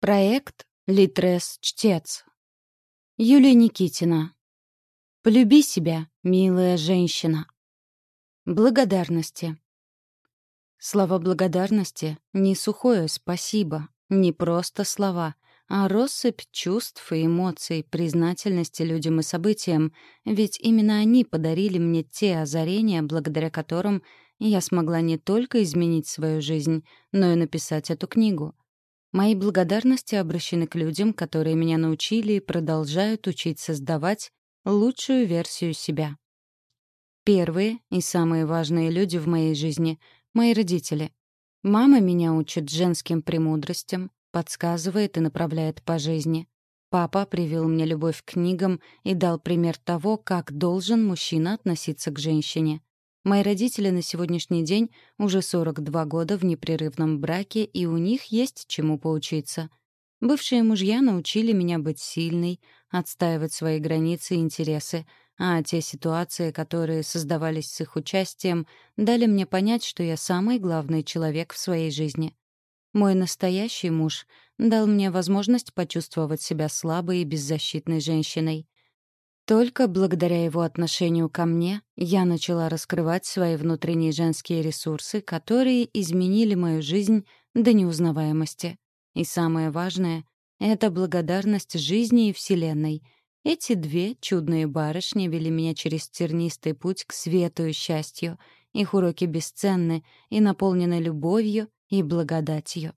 Проект «Литрес-чтец». Юлия Никитина. Полюби себя, милая женщина. Благодарности. Слова благодарности — не сухое «спасибо», не просто слова, а россыпь чувств и эмоций, признательности людям и событиям, ведь именно они подарили мне те озарения, благодаря которым я смогла не только изменить свою жизнь, но и написать эту книгу — Мои благодарности обращены к людям, которые меня научили и продолжают учить создавать лучшую версию себя. Первые и самые важные люди в моей жизни — мои родители. Мама меня учит женским премудростям, подсказывает и направляет по жизни. Папа привил мне любовь к книгам и дал пример того, как должен мужчина относиться к женщине. Мои родители на сегодняшний день уже 42 года в непрерывном браке, и у них есть чему поучиться. Бывшие мужья научили меня быть сильной, отстаивать свои границы и интересы, а те ситуации, которые создавались с их участием, дали мне понять, что я самый главный человек в своей жизни. Мой настоящий муж дал мне возможность почувствовать себя слабой и беззащитной женщиной. Только благодаря его отношению ко мне я начала раскрывать свои внутренние женские ресурсы, которые изменили мою жизнь до неузнаваемости. И самое важное — это благодарность жизни и Вселенной. Эти две чудные барышни вели меня через тернистый путь к свету и счастью. Их уроки бесценны и наполнены любовью и благодатью.